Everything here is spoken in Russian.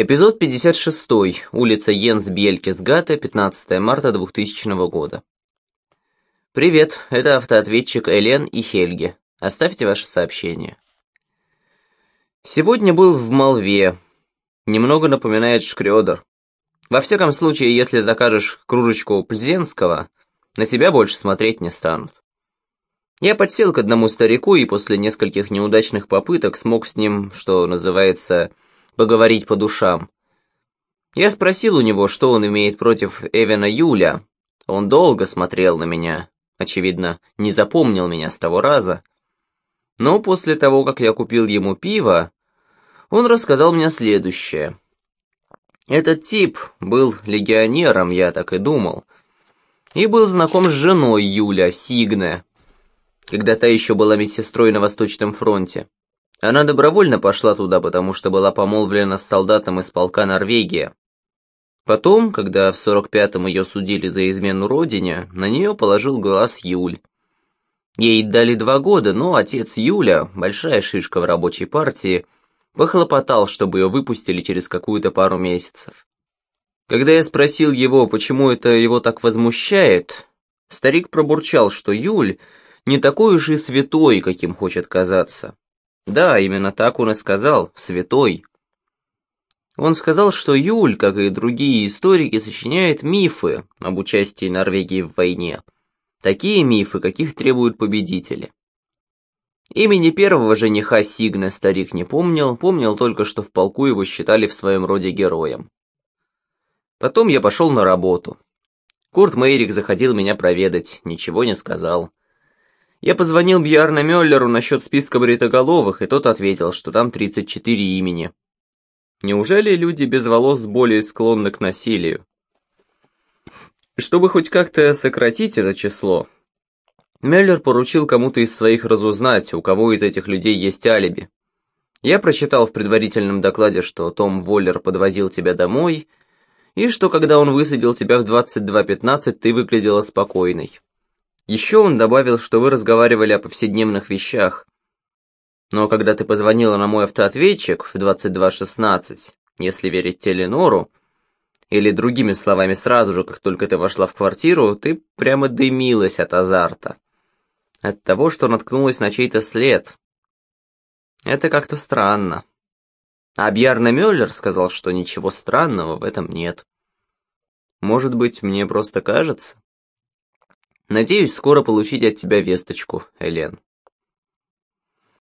Эпизод 56. Улица Йенс Бьелькесгата, 15 марта 2000 года. Привет, это автоответчик Элен и Хельги. Оставьте ваше сообщение. Сегодня был в Молве. Немного напоминает Шкрёдер. Во всяком случае, если закажешь кружечку Пльзенского, на тебя больше смотреть не станут. Я подсел к одному старику и после нескольких неудачных попыток смог с ним, что называется, поговорить по душам. Я спросил у него, что он имеет против Эвена Юля. Он долго смотрел на меня, очевидно, не запомнил меня с того раза. Но после того, как я купил ему пиво, он рассказал мне следующее. Этот тип был легионером, я так и думал, и был знаком с женой Юля, Сигне, когда та еще была медсестрой на Восточном фронте. Она добровольно пошла туда, потому что была помолвлена с солдатом из полка Норвегия. Потом, когда в 45-м ее судили за измену родине, на нее положил глаз Юль. Ей дали два года, но отец Юля, большая шишка в рабочей партии, похлопотал, чтобы ее выпустили через какую-то пару месяцев. Когда я спросил его, почему это его так возмущает, старик пробурчал, что Юль не такой уж и святой, каким хочет казаться. Да, именно так он и сказал, святой. Он сказал, что Юль, как и другие историки, сочиняет мифы об участии Норвегии в войне. Такие мифы, каких требуют победители. Имени первого жениха Сигна старик не помнил, помнил только, что в полку его считали в своем роде героем. Потом я пошел на работу. Курт Мейрик заходил меня проведать, ничего не сказал. Я позвонил Бьярна Мюллеру насчет списка бритоголовых, и тот ответил, что там 34 имени. Неужели люди без волос более склонны к насилию? Чтобы хоть как-то сократить это число, Мюллер поручил кому-то из своих разузнать, у кого из этих людей есть алиби. Я прочитал в предварительном докладе, что Том Воллер подвозил тебя домой, и что когда он высадил тебя в 22.15, ты выглядела спокойной. Еще он добавил, что вы разговаривали о повседневных вещах. Но когда ты позвонила на мой автоответчик в 22.16, если верить Теленору, или другими словами, сразу же, как только ты вошла в квартиру, ты прямо дымилась от азарта. От того, что наткнулась на чей-то след. Это как-то странно. А Бьярна Мюллер сказал, что ничего странного в этом нет. Может быть, мне просто кажется? Надеюсь скоро получить от тебя весточку, Элен.